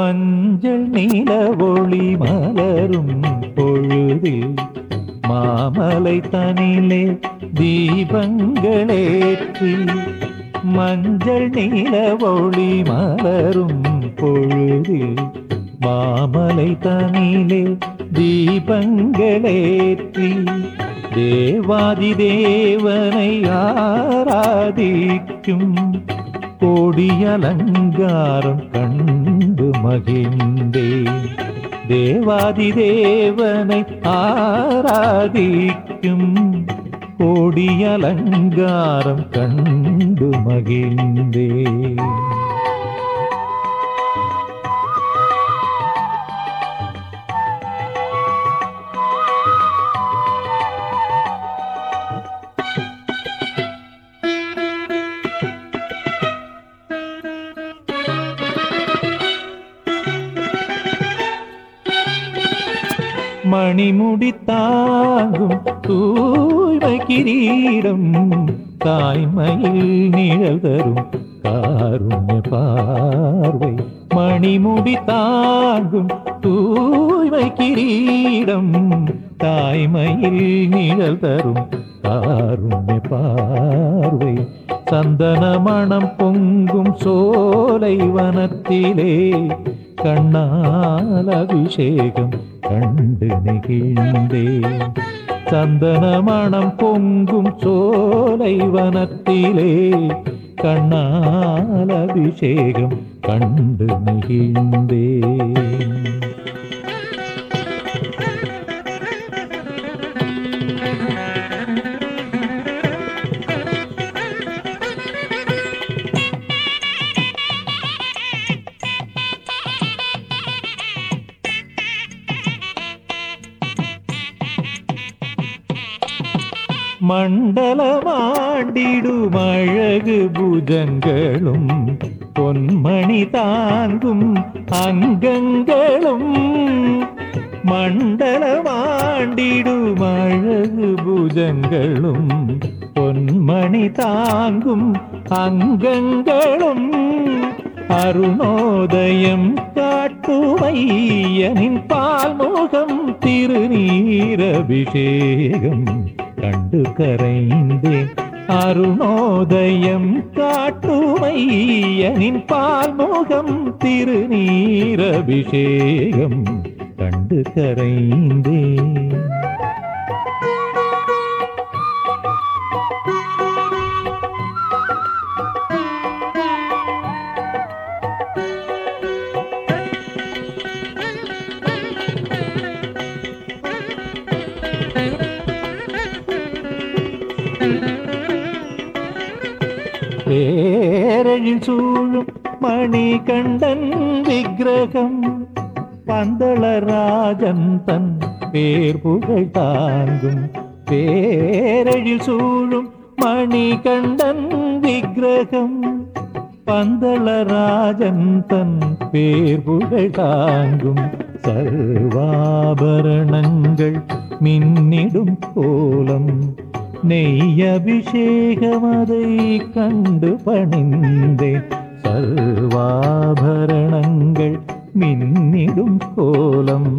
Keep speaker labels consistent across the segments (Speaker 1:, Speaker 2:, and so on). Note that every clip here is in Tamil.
Speaker 1: மஞ்சள் நீல ஒளி மலரும் பொழுதில் மாமலை தனிலே தீபங்களேற்றி மஞ்சள் நீல ஒளி மலரும் பொழுதில் மாமலை தனிலே தீபங்களேற்றி தேவாதி தேவனை ஆராதிக்கும் கோடியலங்காரம் கண்டு மகிழ்ந்தேன் தேவாதி தேவனை ஆராதிக்கும் கோடியலங்காரம் கண்டு மகிழ்ந்தேன் மணிமுடி தாங்கும் தூய்மை கிரீடம் தாய்மையில் நிழல் தரும் காருண்ய பார்வை. மணிமுடி தாங்கும் தூய்மை கிரீடம் தாய்மையில் நிழல் தரும் காருண்ய பார்வை. சந்தன மணம் பொங்கும் சோலை வனத்திலே கண்ணால் அபிஷேகம் கண்டு நெகிழ்ந்தேன் சந்தன மணம் பொங்கும் சோலை வனத்திலே. கண்ணால் அபிஷேகம் கண்டு நெகிழ்ந்தேன் மண்டலமாண்டிடும் அழகு புஜங்களும் பொன்மணி தாங்கும் அங்கங்களும். மண்டலமாண்டிடும் அழகு புஜங்களும் பொன்மணி தாங்கும் அங்கங்களும். அருணோதயம் காட்டுமையனின் பால்முகம் திருநீரபிஷேகம். கண்டு கரைந்தேன் அருணோதயம் காட்டுமையனின் பால்முகம் திருநீரபிஷேகம். கண்டு கரைந்தேன் பேரழில் சூழும் மணிகண்டன் விக்கிரகம் பந்தளராஜன் தன் பேர் புகழ் தாங்கும். பேரழில் சூழும் மணிகண்டன் விக்கிரகம் பந்தளராஜன் தன் பேர் புகழ் தாங்கும். சர்வாபரணங்கள் மின்னிடும் கோலம் நெய் அபிஷேகமதை கண்டு பணிந்தேன் சர்வாபரணங்கள் மின்னிடும் கோலம்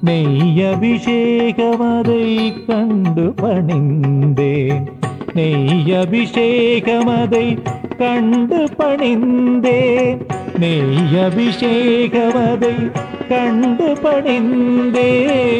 Speaker 1: நெய் அபிஷேகமதை கண்டு பணிந்தேன் நெய் அபிஷேகமதை கண்டு பணிந்தேன் நெய் அபிஷேகமதை கண்டு பணிந்தேன்